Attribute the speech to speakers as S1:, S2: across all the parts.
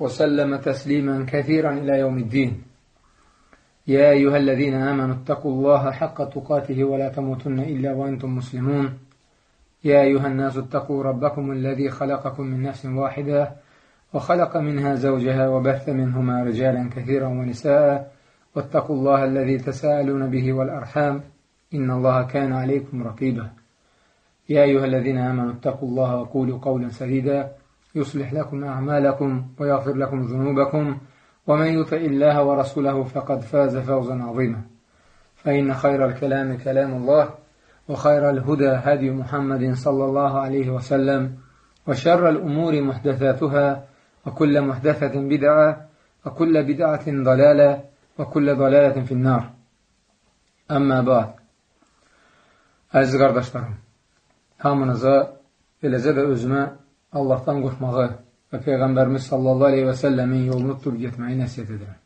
S1: وسلم تسليما كثيرا إلى يوم الدين. يا أيها الذين آمنوا اتقوا الله حق تقاته ولا تموتن إلا وأنتم مسلمون. يا أيها الناس اتقوا ربكم الذي خلقكم من نفس واحدة وخلق منها زوجها وبث منهما رجالا كثيرا ونساء واتقوا الله الذي تساءلون به والأرحام إن الله كان عليكم رقيبا. يا أيها الذين آمنوا اتقوا الله وقولوا قولا سديدا يصلح لكم أعمالكم ويغفر لكم ذنوبكم ومن يطع الله ورسوله فقد فاز فوزا عظيما. فإن خير الكلام كلام الله وخير الهدى هدي محمد صلى الله عليه وسلم وشر الأمور محدثاتها وكل محدثة بدعة وكل بدعة ضلالة وكل ضلالة في النار. أما بعد Əziz qardaşlarım, hamınıza, eləcə də özümə Allahdan qorxmağı və Peyğəmbərimiz sallallahu aleyhi və səlləmin yolunu tutub getməyi nəsiyyət edirəm.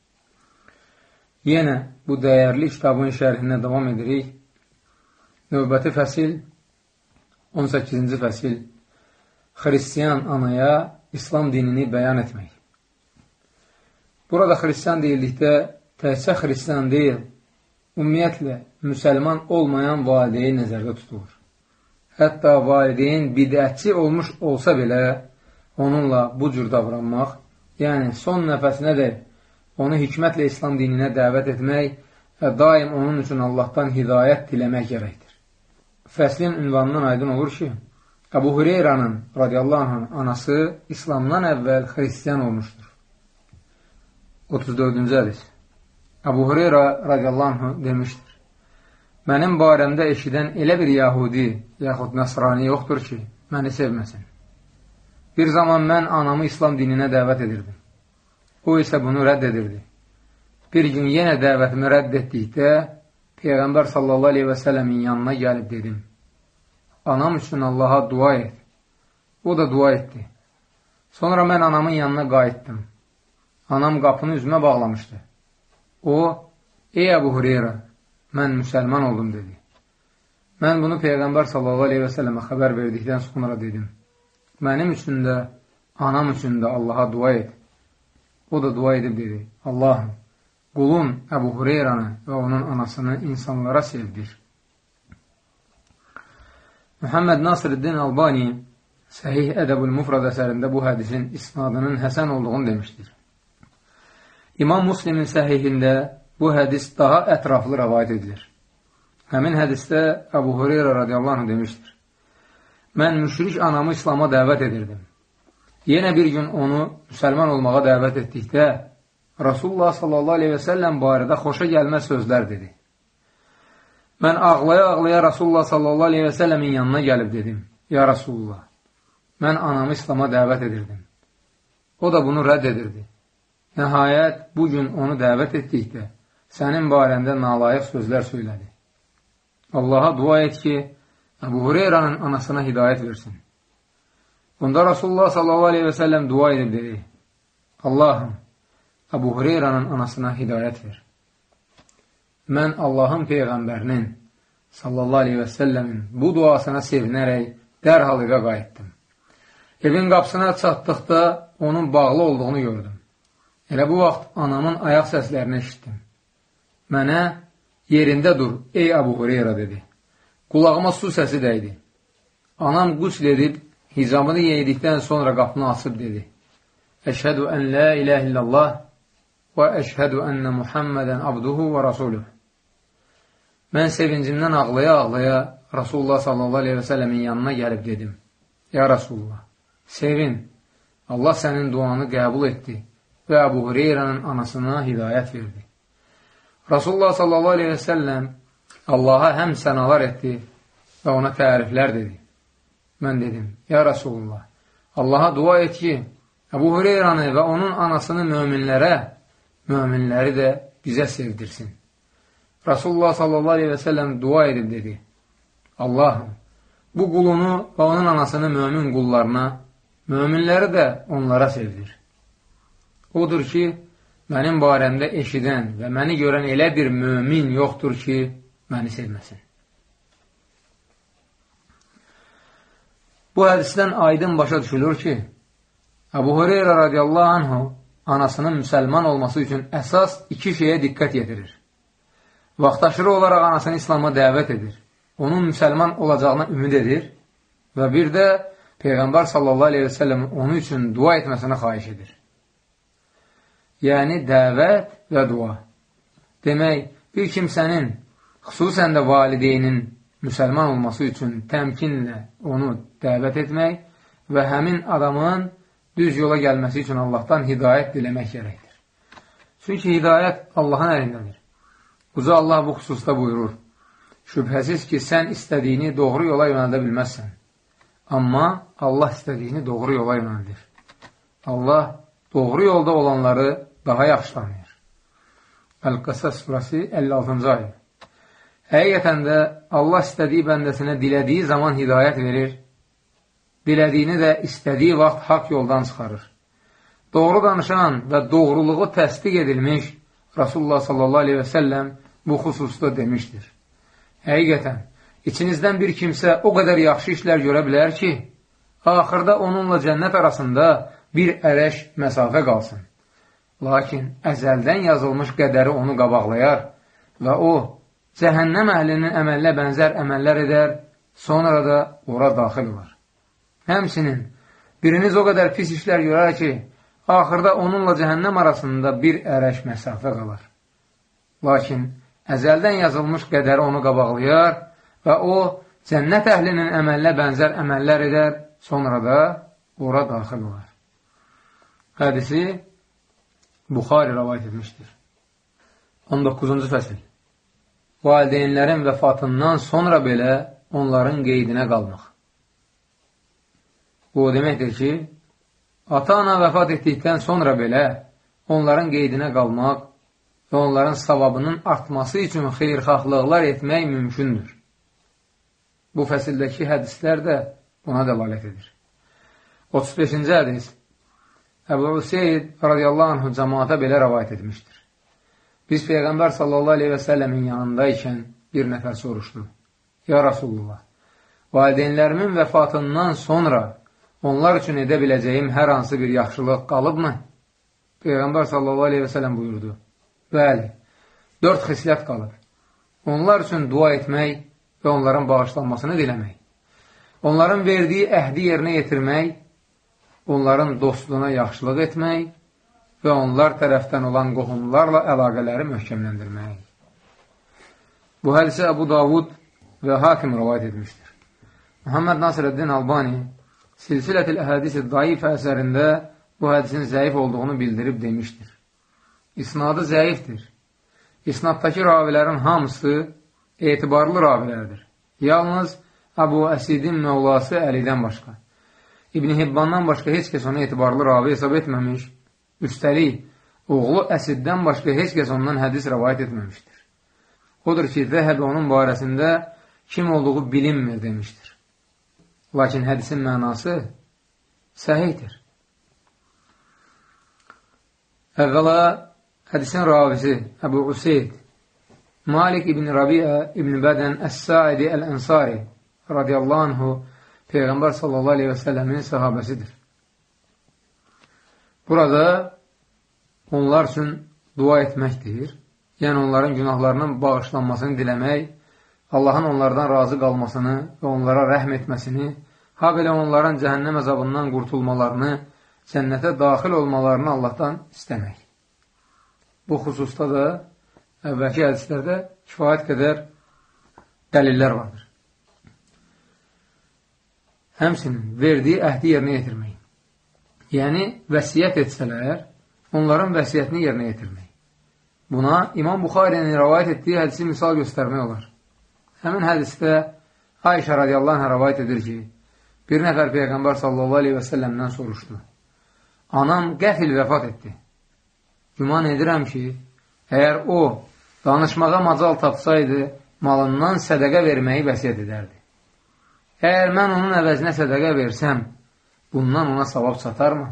S1: Yenə bu dəyərli kitabın şərhinə davam edirik. Növbəti fəsil, 18-ci fəsil, Xristiyan anaya İslam dinini bəyan etmək. Burada xristiyan deyildikdə təhsə xristiyan deyil, ümumiyyətlə müsəlman olmayan valideyn nəzərdə tutulur. Hətta valideyn bidətçi olmuş olsa belə, onunla bu cür davranmaq, yəni son nəfəsinə də onu hikmətlə İslam dininə dəvət etmək və daim onun üçün Allahdan hidayət diləmək gərəkdir. Fəslin ünvanından aydın olur ki, Əbu Hüreyranın radiyallahu anh anası İslamdan əvvəl xristiyan olmuşdur. 34-cü hədis Əbu Hüreyra radiyallahu anh demişdir. Mənim barəmdə eşidən elə bir yahudi yaxud nəsrani yoxdur ki, məni sevməsin. Bir zaman mən anamı İslam dininə dəvət edirdim. O isə bunu rədd edirdi. Bir gün yenə dəvətimi rədd etdikdə, Peyğəmbər sallallahu aleyhi və sələmin yanına gəlib dedim. Anam üçün Allaha dua et. O da dua etdi. Sonra mən anamın yanına qayıtdım. Anam qapını üzümə bağlamışdı. O, ey Əbu Hureyra, mən müsəlman oldum, dedi. Mən bunu Peyğəmbər sallallahu aleyhi və sələmə xəbər verdikdən sonra dedim. Mənim üçün də, anam üçün də Allaha dua et. O da dua edib dedi, Allahım, qulun Əbu Hureyranı və onun anasını insanlara sevdir. Muhammed Nasrəddin Albani Səhih Ədəbül Mufrad əsərində bu hədisin isnadının həsən olduğunu demişdir. İmam Muslimin səhihində bu hədis daha ətraflı rəvayət edilir. Həmin hədisdə Əbu Hureyra radiyallahu anh demişdir. Mən müşrik anamı İslama dəvət edirdim. Yenə bir gün onu müsəlman olmağa dəvət etdikdə Rasulullah sallallahu aleyhi və səlləm barədə xoşa gəlməz sözlər dedi. Mən ağlaya-ağlaya Rasulullah sallallahu aleyhi və səlləmin yanına gəlib dedim, Ya Rasulullah, mən anamı İslama dəvət edirdim. O da bunu rədd edirdi. Nəhayət, bu gün onu dəvət etdikdə, sənin barəndə nalayıq sözlər söylədi. Allaha dua et ki, Əbu Hureyranın anasına hidayət versin. Bunda Rasulullah səlləm dua edib dedi, Allahım, Əbu Hureyranın anasına hidayət ver. Mən Allahın Peyğəmbərinin səlləmin bu duasına sevinərək dərhal evə qayıtdım. Evin qapısına çatdıqda onun bağlı olduğunu gördüm. Elə bu vaxt anamın ayaq səslərini eşitdim. Mənə yerində dur, ey Əbu Hureyra dedi. Qulağıma su səsi dəydi. Anam qusl edib, hicabını yeyidikdən sonra qapını açıb dedi. Əşhədü ən la iləh illallah və əşhədü ənnə Muhammədən abduhu və rasuluh. Mən sevincimdən ağlaya-ağlaya Rasulullah sallallahu aleyhi və sələmin yanına gəlib dedim. Ya Rasulullah, sevin, Allah sənin duanı qəbul etdi və Əbu Hureyranın anasına hidayət verdi. Rasulullah sallallahu aleyhi və səlləm Allaha həm sənalar etdi və ona təriflər dedi. Mən dedim, ya Rasulullah, Allaha dua et ki, Əbu Hureyranı və onun anasını möminlərə möminləri də bizə sevdirsin. Rasulullah sallallahu aleyhi və səlləm dua edib dedi, Allahım, bu qulunu və onun anasını mömin qullarına, möminləri də onlara sevdir. Odur ki, mənim barəmdə eşidən və məni görən elə bir mömin yoxdur ki, məni sevməsin. Bu hədisdən aydın başa düşülür ki, Əbu Hureyra radiyallahu anhu anasının müsəlman olması üçün əsas iki şeyə diqqət yetirir. Vaxtaşırı olaraq anasını İslama dəvət edir. Onun müsəlman olacağına ümid edir və bir də Peyğəmbər sallallahu aleyhi və səlləm onun üçün dua etməsini xahiş edir. Yəni, dəvət və dua. Demək, bir kimsənin, xüsusən də valideynin müsəlman olması üçün təmkinlə onu dəvət etmək və həmin adamın düz yola gəlməsi üçün Allahdan hidayət diləmək gərəkdir. Çünki hidayət Allahın əlindədir. Uca Allah bu xüsusda buyurur. Şübhəsiz ki, sən istədiyini doğru yola yönəldə bilməzsən. Amma Allah istədiyini doğru yola yönəldir. Allah doğru yolda olanları daha yaxşı tanıyır. Əl-Qasas surəsi 56-cı ayı. Həqiqətən də Allah istədiyi bəndəsinə dilədiyi zaman hidayət verir, dilədiyini də istədiyi vaxt haqq yoldan çıxarır. Doğru danışan və doğruluğu təsdiq edilmiş Rasulullah sallallahu aleyhi və səlləm bu xüsusda demişdir. Həqiqətən, içinizdən bir kimsə o qədər yaxşı işlər görə bilər ki, axırda onunla cənnət arasında bir ərəş məsafə qalsın. Lakin əzəldən yazılmış qədəri onu qabaqlayar və o, cəhənnəm əhlinin əməllə bənzər əməllər edər, sonra da ora daxil olar. Həmsinin, biriniz o qədər pis işlər görər ki, axırda onunla cəhənnəm arasında bir ərəş məsafə qalar. Lakin əzəldən yazılmış qədəri onu qabaqlayar və o, cənnət əhlinin əməllə bənzər əməllər edər, sonra da ora daxil olar. Hədisi Buxari rəvayət etmişdir. 19-cu fəsil Valideynlərin vəfatından sonra belə onların qeydinə qalmaq. Bu o deməkdir ki, ata-ana vəfat etdikdən sonra belə onların qeydinə qalmaq və onların savabının artması üçün xeyrxahlıqlar etmək mümkündür. Bu fəsildəki hədislər də buna dəlalət edir. 35-ci hədis Əbu Useyd radiyallahu anhu cəmaata belə rəvayət etmişdir. Biz Peyğəmbər sallallahu aleyhi və səlləmin yanında ikən bir nəfər soruşdu. Ya Rasulullah, valideynlərimin vəfatından sonra onlar üçün edə biləcəyim hər hansı bir yaxşılıq qalıbmı? Peyğəmbər sallallahu aleyhi və sələm buyurdu. Bəli, dörd xislət qalır. Onlar üçün dua etmək və onların bağışlanmasını diləmək. Onların verdiyi əhdi yerinə yetirmək, onların dostluğuna yaxşılıq etmək və onlar tərəfdən olan qohumlarla əlaqələri möhkəmləndirmək. Bu hədisə Əbu Davud və Hakim rəvayət etmişdir. Muhammed Nasirəddin Albani Silsilətil Əhədisi Daif əsərində bu hədisin zəif olduğunu bildirib demişdir. İsnadı zəifdir. İsnaddakı ravilərin hamısı etibarlı ravilərdir. Yalnız Əbu Əsidin Məvlası Əlidən başqa. İbn Hibbandan başqa heç kəs onu etibarlı ravi hesab etməmiş. Üstəlik, oğlu Əsiddən başqa heç kəs ondan hədis rəvayət etməmişdir. Odur ki, Zəhəbi onun barəsində kim olduğu bilinmir demişdir. Lakin hədisin mənası səhiydir. Əvvəla hədisin ravisi Əbu Useyd Malik ibn Rabia ibn Bədən Əs-Saidi Əl-Ənsari radiyallahu anhu Peyğəmbər sallallahu aleyhi və səlləmin səhabəsidir. Burada onlar üçün dua etməkdir. Yəni onların günahlarının bağışlanmasını diləmək Allahın onlardan razı qalmasını və onlara rəhm etməsini, ha belə onların cəhənnəm əzabından qurtulmalarını, cənnətə daxil olmalarını Allahdan istəmək. Bu xüsusda da əvvəlki hədislərdə kifayət qədər dəlillər vardır. Həmsinin verdiyi əhdi yerinə yetirmək. Yəni, vəsiyyət etsələr, onların vəsiyyətini yerinə yetirmək. Buna İmam Buxarinin rəvayət etdiyi hədisi misal göstərmək olar. Həmin hədisdə Ayşə radiyallahu anh rəvayət edir ki, bir nəfər Peyğəmbər sallallahu aleyhi və səlləmdən soruşdu. Anam qəfil vəfat etdi. güman edirəm ki, əgər o danışmağa macal tapsaydı, malından sədəqə verməyi vəsiyyət edərdi. Əgər mən onun əvəzinə sədəqə versəm, bundan ona savab çatarmı?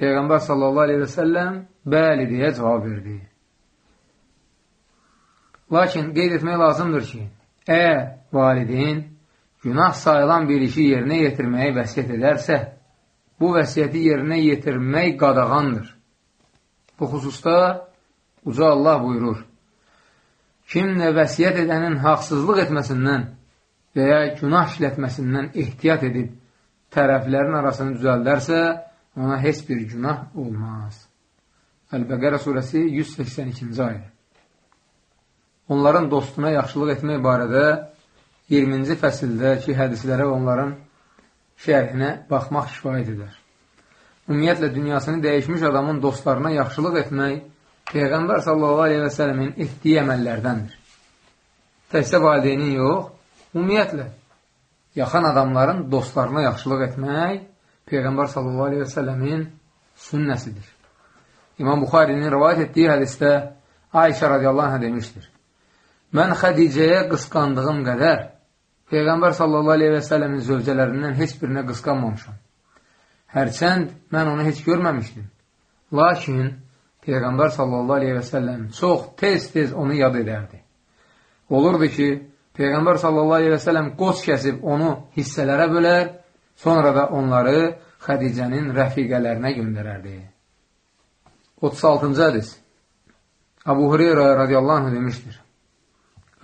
S1: Peyğəmbər sallallahu aleyhi və səlləm bəli deyə cavab verdi. Lakin qeyd etmək lazımdır ki, əgər valideyn günah sayılan bir işi yerinə yetirməyi vəsiyyət edərsə, bu vəsiyyəti yerinə yetirmək qadağandır. Bu xüsusda Uca Allah buyurur, Kim nə vəsiyyət edənin haqsızlıq etməsindən və ya günah işlətməsindən ehtiyat edib tərəflərin arasını düzəldərsə, ona heç bir günah olmaz. Əl-Bəqərə surəsi 182-ci ayə. Onların dostuna yaxşılıq etmək barədə 20-ci fəsildəki hədislərə onların şərhinə baxmaq kifayət edər. Ümumiyyətlə, dünyasını dəyişmiş adamın dostlarına yaxşılıq etmək Peyğəmbər sallallahu aleyhi və sələmin etdiyi əməllərdəndir. Təkcə valideynin yox, ümumiyyətlə, yaxın adamların dostlarına yaxşılıq etmək Peyğəmbər sələmin sünnəsidir. İmam Buxarinin rivayət etdiyi hədisdə Ayşə radiyallahu anh demişdir. Mən Xədicəyə qısqandığım qədər Peyğəmbər sələmin zövcələrindən heç birinə qısqanmamışam. Hərçənd mən onu heç görməmişdim. Lakin Peyğəmbər səlləm çox tez-tez onu yad edərdi. Olurdu ki, Peyğəmbər sallallahu aleyhi və səlləm qoç kəsib onu hissələrə bölər, sonra da onları Xədicənin rəfiqələrinə göndərərdi. 36-cı hədis Abu Hureyra radiyallahu anh demişdir.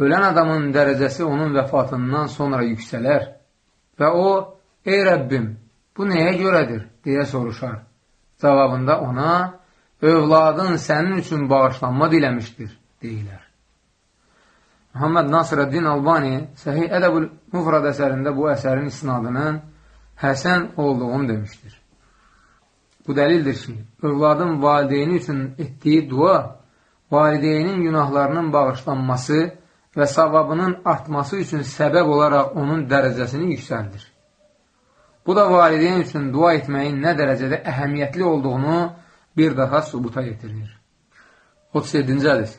S1: Ölən adamın dərəcəsi onun vəfatından sonra yüksələr və o, ey Rəbbim, bu nəyə görədir, deyə soruşar. Cavabında ona, övladın sənin üçün bağışlanma diləmişdir, deyilər. Muhammed Nasirəddin Albani Səhih Ədəbül Mufrad əsərində bu əsərin isnadının həsən olduğunu demişdir. Bu dəlildir ki, övladın valideyni üçün etdiyi dua valideynin günahlarının bağışlanması və savabının artması üçün səbəb olaraq onun dərəcəsini yüksəldir. Bu da valideyn üçün dua etməyin nə dərəcədə əhəmiyyətli olduğunu bir daha subuta yetirilir. 37-ci hədis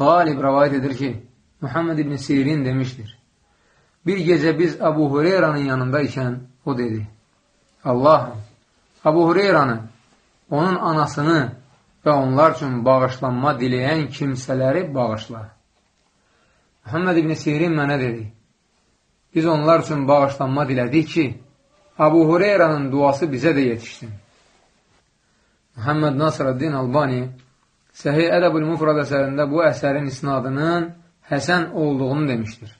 S1: Qalib rəvayət edir ki, Muhammed ibn Sirin demişdir. Bir gecə biz Abu Hureyranın yanında ikən o dedi, Allahım, Abu Hureyranı, onun anasını və onlar üçün bağışlanma diləyən kimsələri bağışla. Muhammed ibn Sirin mənə dedi, biz onlar üçün bağışlanma dilədik ki, Abu Hureyranın duası bizə də yetişsin. Muhammed Nasrəddin Albani Səhih Ədəbül Mufrad əsərində bu əsərin isnadının həsən olduğunu demişdir.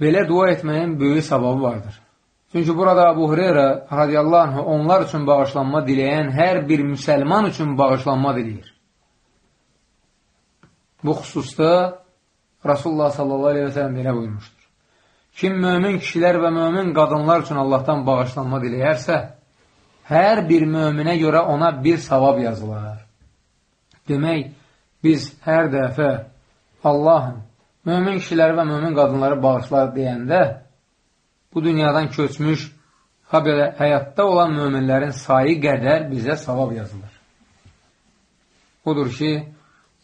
S1: Belə dua etməyin böyük savabı vardır. Çünki burada Abu Hureyra radiyallahu anh onlar üçün bağışlanma diləyən hər bir müsəlman üçün bağışlanma diləyir. Bu xüsusda Rasulullah sallallahu aleyhi və sələm belə buyurmuşdur. Kim mömin kişilər və mömin qadınlar üçün Allahdan bağışlanma diləyərsə, hər bir möminə görə ona bir savab yazılar. Demək, biz hər dəfə Allahım, mömin kişiləri və mömin qadınları bağışlar deyəndə, bu dünyadan köçmüş, ha belə həyatda olan möminlərin sayı qədər bizə savab yazılır. Odur ki,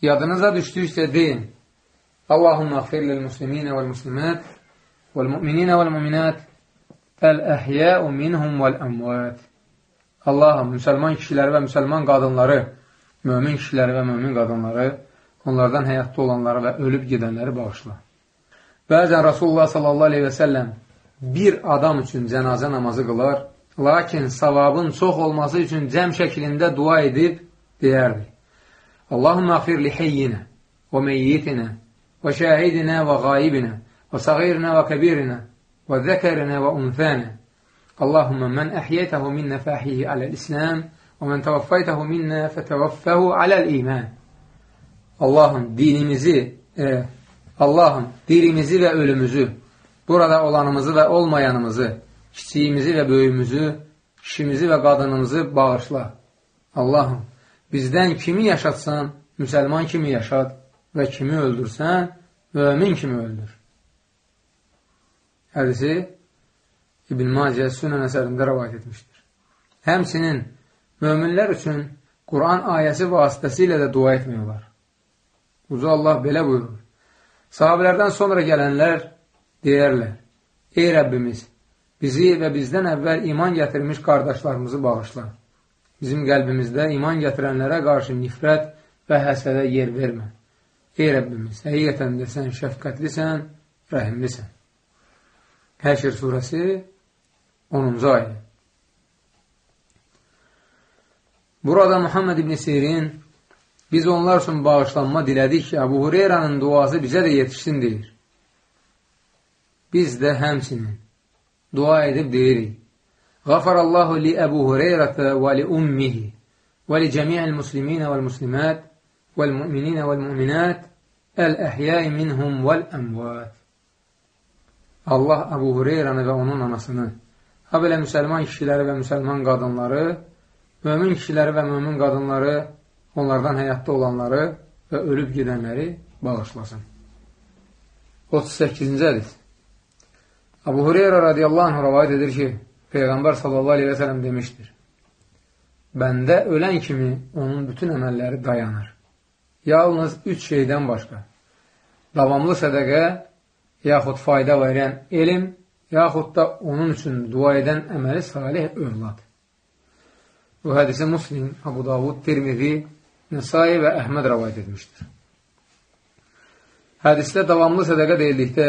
S1: yadınıza düşdüksə deyin, Allahumma xfirlil musliminə vəl muslimət vəl müminə vəl müminət əl-əhyəu minhum vəl-əmvət Allahım, müsəlman kişiləri və müsəlman qadınları, mömin kişiləri və mömin qadınları, onlardan həyatda olanları və ölüb gedənləri bağışla. Bəzən Rasulullah sallallahu aleyhi və səlləm bir adam üçün cənazə namazı qılar, lakin savabın çox olması üçün cəm şəklində dua edib deyərdi. Allahümmə əxfir li heyyinə və meyyitinə və şəhidinə və qayibinə və sağirinə və kəbirinə və zəkərinə və unfənə Allahümme men əhiyyətəhu minnə fəhihi aləl Mən təvaffaytəhu minnə fətəvaffəhu aləl iman. Allahım dinimizi, e, Allahım dirimizi və ölümümüzü, burada olanımızı və olmayanımızı, kiçiyimizi və böyümüzü, kişimizi və qadınımızı bağışla. Allahım, bizdən kimi yaşatsan, müsəlman kimi yaşat və kimi öldürsən, mümin kimi öldür. Hədisi İbn Macə Sünən əsərində rəvayət etmişdir. Həmsinin möminlər üçün Quran ayəsi vasitəsilə də dua etmək olar. Uca Allah belə buyurur. Sahabələrdən sonra gələnlər deyərlər, Ey Rəbbimiz, bizi və bizdən əvvəl iman gətirmiş qardaşlarımızı bağışla. Bizim qəlbimizdə iman gətirənlərə qarşı nifrət və həsədə yer vermə. Ey Rəbbimiz, həqiqətən də sən şəfqətlisən, rəhimlisən. Həşr surəsi 10-cu ayə. Burada Muhammed İbn Sirin biz onlar üçün bağışlanma dilədik ki, Əbu Hureyranın duası bizə də yetişsin deyir. Biz də həmsinin dua edib deyirik. Qafarallahu li Əbu Hureyrətə və li ummihi və li cəmi'əl musliminə vəl muslimat vəl müminə vəl müminat əl-əhyəy minhum vəl əmvat. Allah Əbu Hureyranı və onun anasını, ha belə müsəlman kişiləri və müsəlman qadınları mömin kişiləri və mömin qadınları, onlardan həyatda olanları və ölüb gedənləri bağışlasın. 38-ci hədis Abu Hureyra radiyallahu anh rəvayət edir ki, Peyğəmbər sallallahu aleyhi və sələm demişdir. Bəndə ölən kimi onun bütün əməlləri dayanır. Yalnız üç şeydən başqa. Davamlı sədəqə, yaxud fayda verən elm, yaxud da onun üçün dua edən əməli salih övlad. Bu hədisi Muslim, Abu Davud, Tirmizi, Nəsai və Əhməd rəvayət etmişdir. Hədisdə davamlı sədəqə deyildikdə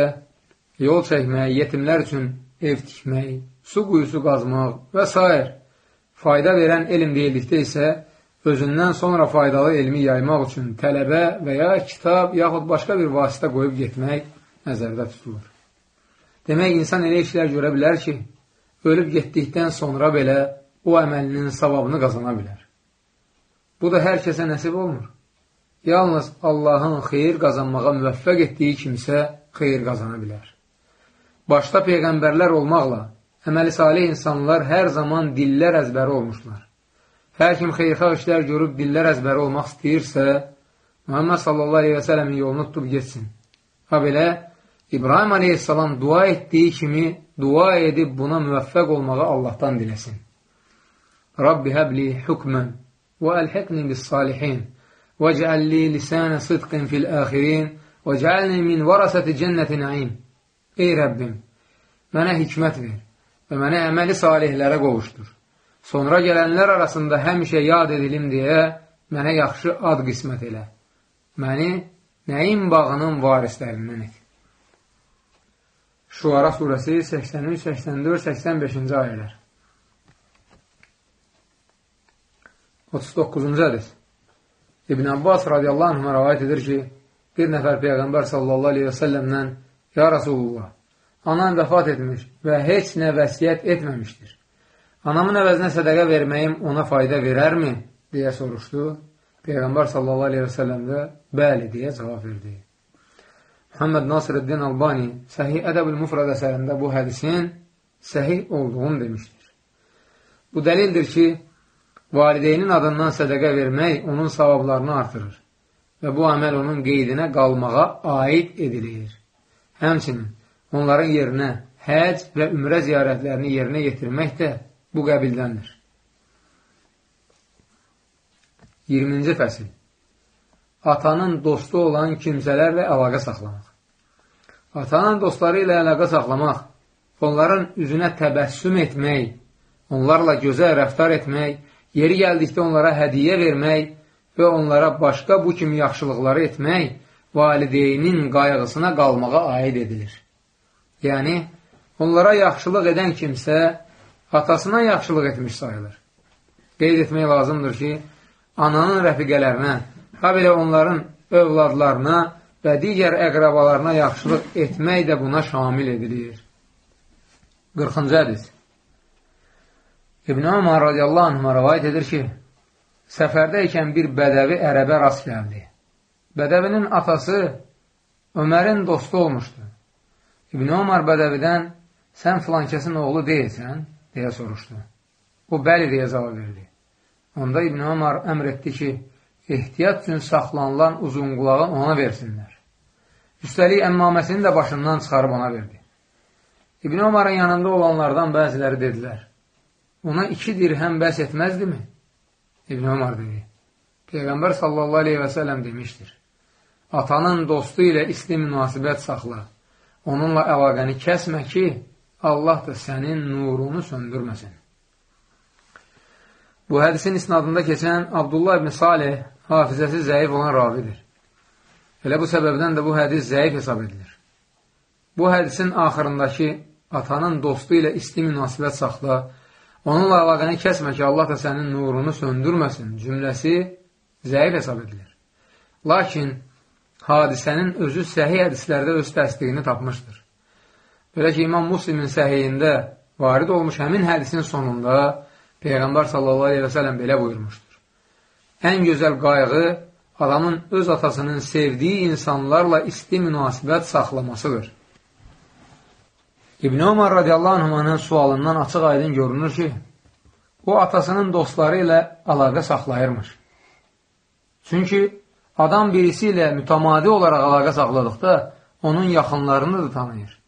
S1: yol çəkmək, yetimlər üçün ev tikmək, su quyusu qazmaq və s. fayda verən elm deyildikdə isə özündən sonra faydalı elmi yaymaq üçün tələbə və ya kitab yaxud başqa bir vasitə qoyub getmək nəzərdə tutulur. Demək, insan elə işlər görə bilər ki, ölüb getdikdən sonra belə o əməlinin savabını qazana bilər. Bu da hər kəsə nəsib olmur. Yalnız Allahın xeyir qazanmağa müvəffəq etdiyi kimsə xeyir qazana bilər. Başda peyğəmbərlər olmaqla əməli salih insanlar hər zaman dillər əzbəri olmuşlar. Hər kim xeyrxalq işlər görüb dillər əzbəri olmaq istəyirsə, Muhammed sallallahu aleyhi və sələmin yolunu tutub getsin. Ha belə, İbrahim aleyhissalam dua etdiyi kimi dua edib buna müvəffəq olmağı Allahdan diləsin. رب هب لي حكما وألحقني بالصالحين واجعل لي لسان صدق في الآخرين واجعلني من ورثة جنة نعيم Ey Rəbbim, mənə hikmət ver və mənə əməli salihlərə qovuşdur. Sonra gələnlər arasında həmişə yad edilim deyə mənə yaxşı ad qismət elə. Məni nəyin bağının varislərindən et. Şuara surəsi 83, 84, 85-ci ayələr. 39-cu hədis İbn Abbas radiyallahu anhına rəvayət edir ki, bir nəfər Peyğəmbər sallallahu aleyhi və səlləmdən Ya Rasulullah, anam vəfat etmiş və heç nə vəsiyyət etməmişdir. Anamın əvəzinə sədəqə verməyim ona fayda verərmi? deyə soruşdu. Peyğəmbər sallallahu aleyhi və səlləm də bəli deyə cavab verdi. Muhammed Nasirəddin Albani Səhih Ədəb-ül Mufrad əsərində bu hədisin səhih olduğunu demişdir. Bu dəlildir ki, valideynin adından sədəqə vermək onun savablarını artırır və bu əməl onun qeydinə qalmağa aid edilir. Həmçinin onların yerinə həc və ümrə ziyarətlərini yerinə yetirmək də bu qəbildəndir. 20-ci fəsil Atanın dostu olan kimsələrlə əlaqə saxlamaq Atanın dostları ilə əlaqə saxlamaq, onların üzünə təbəssüm etmək, onlarla gözəl rəftar etmək, Yeri gəldikdə onlara hədiyə vermək və onlara başqa bu kimi yaxşılıqları etmək valideynin qayğısına qalmağa aid edilir. Yəni, onlara yaxşılıq edən kimsə atasına yaxşılıq etmiş sayılır. Qeyd etmək lazımdır ki, ananın rəfiqələrinə, ha belə onların övladlarına və digər əqrabalarına yaxşılıq etmək də buna şamil edilir. 40-cı hədis İbn Ömər radiyallahu anhuma rəvayət edir ki, səfərdə ikən bir bədəvi ərəbə rast gəldi. Bədəvinin atası Ömərin dostu olmuşdu. İbn Ömər bədəvidən, sən filankəsin oğlu deyilsən, deyə soruşdu. O, bəli deyə cavab verdi. Onda İbn Ömər əmr etdi ki, ehtiyat üçün saxlanılan uzun qulağın ona versinlər. Üstəlik, əmmaməsini də başından çıxarıb ona verdi. İbn Ömərın yanında olanlardan bəziləri dedilər, ona iki dirhəm bəs etməzdimi? İbn Ömər dedi. Peyğəmbər sallallahu aleyhi və sələm demişdir. Atanın dostu ilə isti münasibət saxla. Onunla əlaqəni kəsmə ki, Allah da sənin nurunu söndürməsin. Bu hədisin isnadında keçən Abdullah ibn Salih hafizəsi zəif olan ravidir. Elə bu səbəbdən də bu hədis zəif hesab edilir. Bu hədisin axırındakı atanın dostu ilə isti münasibət saxla, onunla əlaqəni kəsmə ki, Allah da sənin nurunu söndürməsin cümləsi zəif hesab edilir. Lakin hadisənin özü səhiy hədislərdə öz təsdiqini tapmışdır. Belə ki, İmam Muslimin səhiyində varid olmuş həmin hədisin sonunda Peyğəmbər sallallahu aleyhi və sələm belə buyurmuşdur. Ən gözəl qayğı adamın öz atasının sevdiyi insanlarla isti münasibət saxlamasıdır. İbn Ömər radiyallahu anhümanın sualından açıq aydın görünür ki, o atasının dostları ilə əlaqə saxlayırmış. Çünki adam birisi ilə mütəmadi olaraq əlaqə saxladıqda onun yaxınlarını da tanıyır.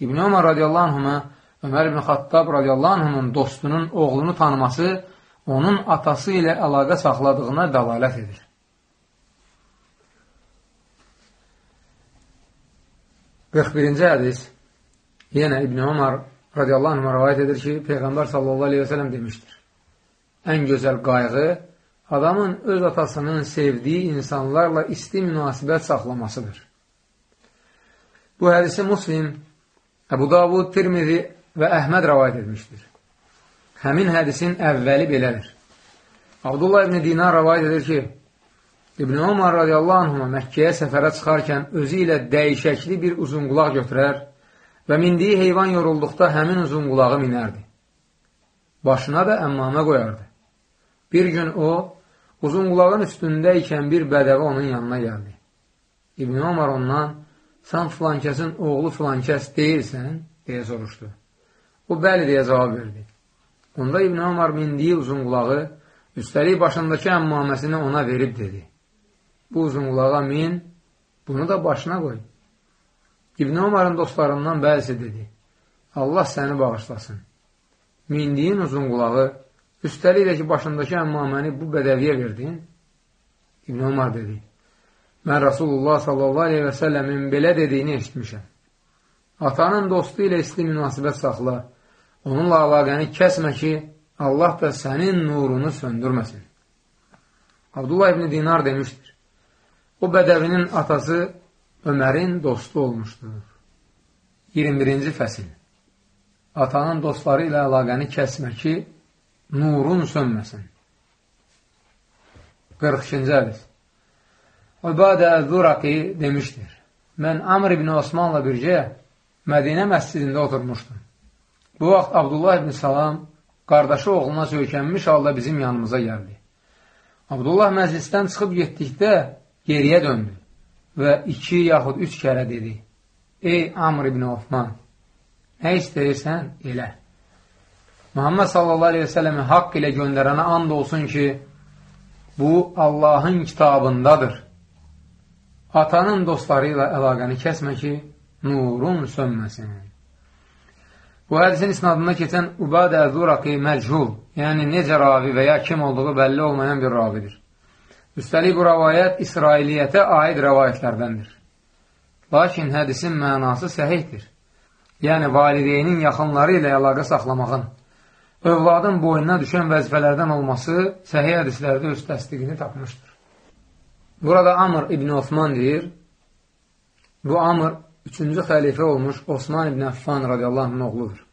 S1: İbn Ömər radiyallahu anhümə Ömər ibn Xattab radiyallahu anhümün dostunun oğlunu tanıması onun atası ilə əlaqə saxladığına dəlalət edir. Qırx birinci hədis Yenə İbn Ömər radiyallahu anh rəvayət edir ki, Peyğəmbər sallallahu aleyhi və sələm demişdir. Ən gözəl qayğı adamın öz atasının sevdiyi insanlarla isti münasibət saxlamasıdır. Bu hədisi Muslim, Əbu Davud, Tirmizi və Əhməd rəvayət etmişdir. Həmin hədisin əvvəli belədir. Abdullah ibn Dinar rəvayət edir ki, İbn Ömər radiyallahu anh Məkkəyə səfərə çıxarkən özü ilə dəyişəkli bir uzunqulaq götürər və mindiyi heyvan yorulduqda həmin uzun qulağı minərdi. Başına da əmmamə qoyardı. Bir gün o, uzun qulağın üstündə ikən bir bədəvi onun yanına gəldi. İbn Omar ondan, sən filankəsin oğlu filankəs deyilsən, deyə soruşdu. O, bəli deyə cavab verdi. Onda İbn Omar mindiyi uzun qulağı, üstəlik başındakı əmmaməsini ona verib dedi. Bu uzun qulağa min, bunu da başına qoy. İbn Ömər'in dostlarından bəzisi dedi, Allah səni bağışlasın. Mindiyin uzun qulağı, üstəlik də ki, başındakı əmmaməni bu bədəviyə verdin. İbn Ömər dedi, mən Rasulullah sallallahu aleyhi və səlləmin belə dediyini eşitmişəm. Atanın dostu ilə isti münasibət saxla, onunla əlaqəni kəsmə ki, Allah da sənin nurunu söndürməsin. Abdullah ibn Dinar demişdir, o bədəvinin atası Ömərin dostu olmuşdur. 21-ci fəsil Atanın dostları ilə əlaqəni kəsmə ki, nurun sönməsin. 42-ci hədis Übadə Əz-Zuraqi demişdir. Mən Amr ibn Osmanla bircə Mədinə məscidində oturmuşdum. Bu vaxt Abdullah ibn Salam qardaşı oğluna söykənmiş halda bizim yanımıza gəldi. Abdullah məclisdən çıxıb getdikdə geriyə döndü və iki yaxud üç kərə dedi, Ey Amr ibn Ofman, nə istəyirsən, elə. Muhammed sallallahu aleyhi ve sələmi haqq ilə göndərənə and olsun ki, bu Allahın kitabındadır. Atanın dostları ilə əlaqəni kəsmə ki, nurun sönməsin. Bu hədisin isnadında keçən Ubadə Əzuraqi məchul, yəni necə ravi və ya kim olduğu bəlli olmayan bir ravidir. Üstəlik bu rəvayət İsrailiyyətə aid rəvayətlərdəndir. Lakin hədisin mənası səhihdir. Yəni, valideynin yaxınları ilə əlaqə saxlamağın, övladın boynuna düşən vəzifələrdən olması səhih hədislərdə öz təsdiqini tapmışdır. Burada Amr İbn Osman deyir, bu Amr üçüncü xəlifə olmuş Osman İbn Əffan radiyallahu anh oğludur.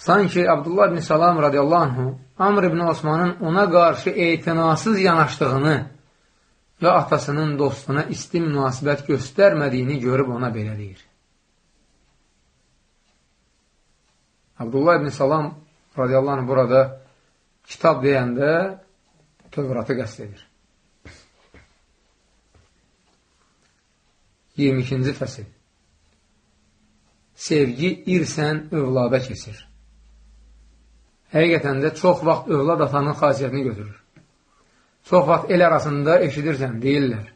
S1: Sanki Abdullah ibn Salam radiyallahu anhu Amr ibn Osmanın ona qarşı etinasız yanaşdığını və atasının dostuna isti münasibət göstərmədiyini görüb ona belə deyir. Abdullah ibn Salam radiyallahu anh burada kitab deyəndə Tövratı qəst edir. 22-ci fəsil Sevgi irsən övlada keçir. Həqiqətən də çox vaxt övlad atanın xasiyyətini götürür. Çox vaxt el arasında eşidirsən, deyirlər,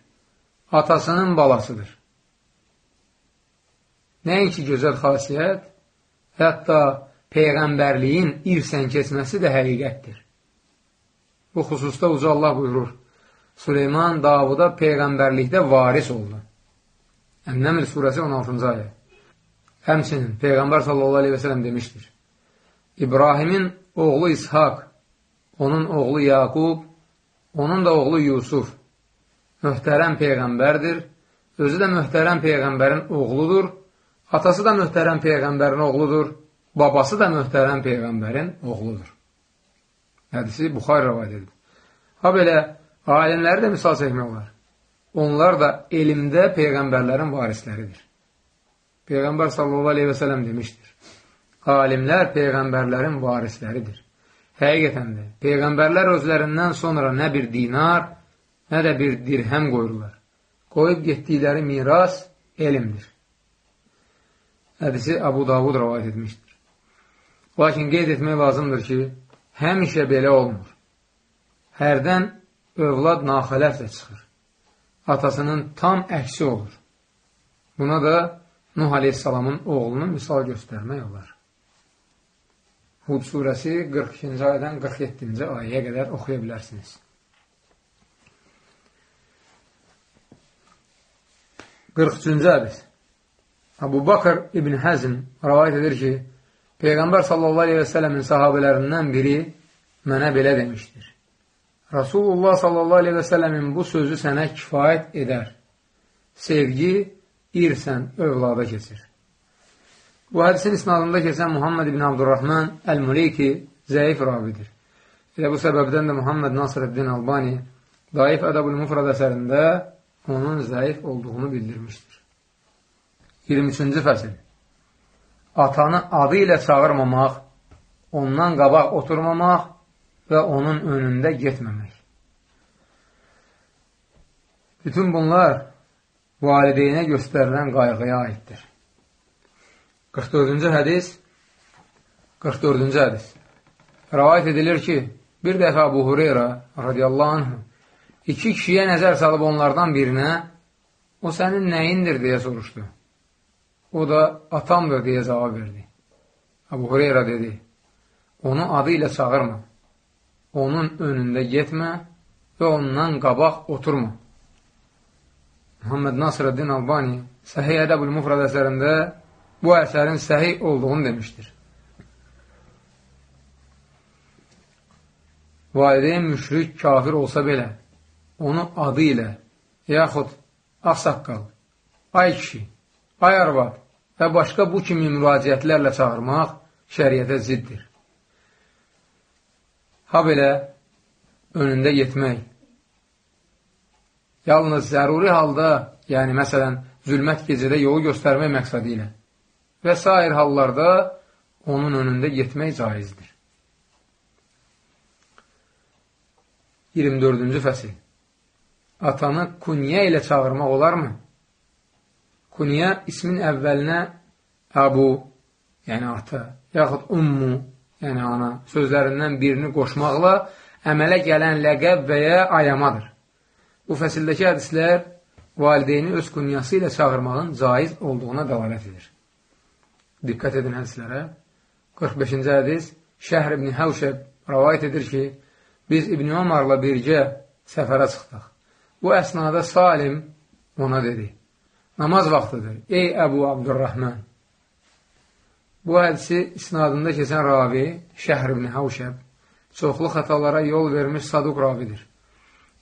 S1: atasının balasıdır. Nəinki gözəl xasiyyət, hətta Peyğəmbərliyin irsən keçməsi də həqiqətdir. Bu xüsusda Uca Allah buyurur. Süleyman Davuda peyğəmbərlikdə varis oldu. Ən-Nəml surəsi 16-cı ayə. Həmçinin Peyğəmbər sallallahu aleyhi və sələm demişdir. İbrahimin oğlu İshak, onun oğlu Yaqub, onun da oğlu Yusuf möhtərəm peyğəmbərdir. Özü də möhtərəm peyğəmbərin oğludur. Atası da möhtərəm peyğəmbərin oğludur. Babası da möhtərəm peyğəmbərin oğludur. Hədisi Buxar rəvad edir. Ha belə, alimləri də misal çəkmək olar. Onlar da elmdə peyğəmbərlərin varisləridir. Peyğəmbər sallallahu aleyhi və sələm demişdir. Alimlər peyğəmbərlərin varisləridir. Həqiqətən də, peyğəmbərlər özlərindən sonra nə bir dinar, nə də bir dirhəm qoyurlar. Qoyub getdikləri miras elmdir. Hədisi Abu Davud rəvayət etmişdir. Lakin qeyd etmək lazımdır ki, həmişə belə olmur. Hərdən övlad naxələflə çıxır. Atasının tam əksi olur. Buna da Nuh aleyhissalamın oğlunu misal göstərmək olar. Hud surəsi 42-ci ayədən 47-ci ayəyə qədər oxuya bilərsiniz. 43-cü hədis Abu Bakır İbn Həzm rəvayət edir ki, Peyğəmbər sallallahu aleyhi və sələmin sahabələrindən biri mənə belə demişdir. Rasulullah sallallahu aleyhi və sələmin bu sözü sənə kifayət edər. Sevgi irsən övlada keçir. Bu hədisin isnadında keçən Muhammed ibn Abdurrahman Əl-Muleyki zəif ravidir. Elə bu səbəbdən də Muhammed Nasrəddin Albani Daif Ədəbül Mufrad əsərində onun zəif olduğunu bildirmişdir. 23-cü fəsil atanı adı ilə çağırmamaq, ondan qabaq oturmamaq və onun önündə getməmək. Bütün bunlar valideynə göstərilən qayğıya aiddir. 44-cü hədis 44-cü hədis Rəvayət edilir ki, bir dəfə Abu Hureyra radiyallahu anh iki kişiyə nəzər salıb onlardan birinə o sənin nəyindir deyə soruşdu. O da atamdır deyə cavab verdi. Abu Hureyra dedi, onu adı ilə çağırma, onun önündə getmə və ondan qabaq oturma. Muhammed Nasrəddin Albani Səhih Ədəbül Mufrad əsərində bu əsərin səhih olduğunu demişdir. Valideyn müşrik kafir olsa belə, onu adı ilə, yaxud ağsaqqal, ay kişi, ay arvad, və başqa bu kimi müraciətlərlə çağırmaq şəriətə ziddir. Ha belə önündə yetmək, yalnız zəruri halda, yəni məsələn, zülmət gecədə yolu göstərmək məqsədi ilə və s. hallarda onun önündə yetmək caizdir. 24-cü fəsil Atanı kunyə ilə çağırmaq olarmı? Kuniyə ismin əvvəlinə əbu, yəni ata, yaxud ummu, yəni ana sözlərindən birini qoşmaqla əmələ gələn ləqəb və ya ayamadır. Bu fəsildəki hədislər valideyni öz kunyası ilə çağırmağın caiz olduğuna dəlalət edir. Diqqət edin hədislərə. 45-ci hədis Şəhr ibn Həvşəb rəvayət edir ki, biz İbn Ömarla birgə səfərə çıxdıq. Bu əsnada Salim ona dedi, namaz vaxtıdır. Ey Əbu Abdurrahman! Bu hədisi isnadında keçən ravi Şəhr ibn Havşəb çoxlu xətalara yol vermiş saduq ravidir.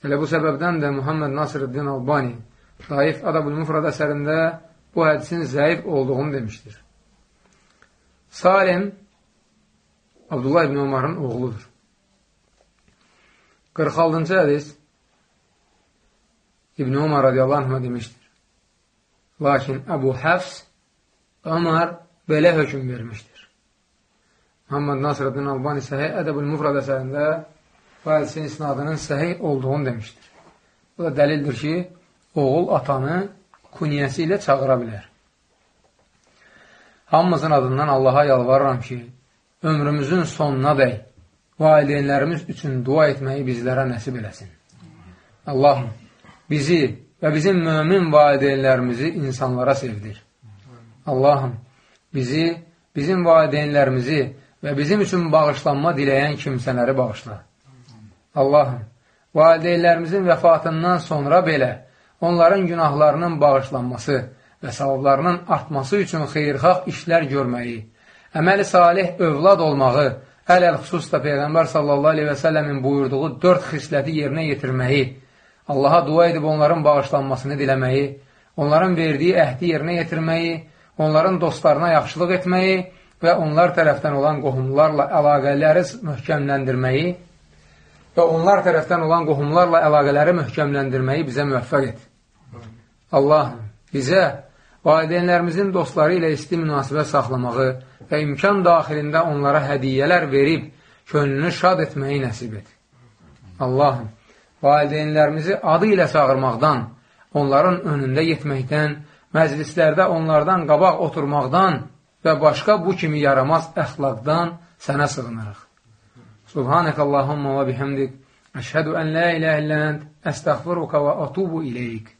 S1: Elə bu səbəbdən də Muhammed Nasirəddin Albani Daif Adabul Mufrad əsərində bu hədisin zəif olduğunu demişdir. Salim Abdullah ibn Ömarın oğludur. 46-cı hədis İbn Ömar radiyallahu anh demişdir. Lakin Əbu Həfs Ömər belə hökum vermişdir. Muhammed Nasrəddin Albani Səhih Ədəbül Mufrad əsərində bu hədisin isnadının səhih olduğunu demişdir. Bu da dəlildir ki, oğul atanı kuniyəsi ilə çağıra bilər. Hamımızın adından Allaha yalvarıram ki, ömrümüzün sonuna dəy, valideynlərimiz üçün dua etməyi bizlərə nəsib eləsin. Allahım, bizi və bizim mömin valideynlərimizi insanlara sevdir. Allahım, bizi, bizim valideynlərimizi və bizim üçün bağışlanma diləyən kimsələri bağışla. Allahım, valideynlərimizin vəfatından sonra belə onların günahlarının bağışlanması və savablarının artması üçün xeyrxalq işlər görməyi, əməli salih övlad olmağı, əl-əl xüsusda Peyğəmbər sallallahu aleyhi və səlləmin buyurduğu dörd xisləti yerinə yetirməyi, Allaha dua edib onların bağışlanmasını diləməyi, onların verdiyi əhdi yerinə yetirməyi, onların dostlarına yaxşılıq etməyi və onlar tərəfdən olan qohumlarla əlaqələri möhkəmləndirməyi və onlar tərəfdən olan qohumlarla əlaqələri möhkəmləndirməyi bizə müvəffəq et. Allah bizə valideynlərimizin dostları ilə isti münasibət saxlamağı və imkan daxilində onlara hədiyyələr verib könlünü şad etməyi nəsib et. Allahım, valideynlərimizi adı ilə çağırmaqdan, onların önündə yetməkdən, məclislərdə onlardan qabaq oturmaqdan və başqa bu kimi yaramaz əxlaqdan sənə sığınırıq. Subhanək Allahumma və bihamdik. Əşhədu ən la iləhə illən əstəxfiruka və atubu iləyik.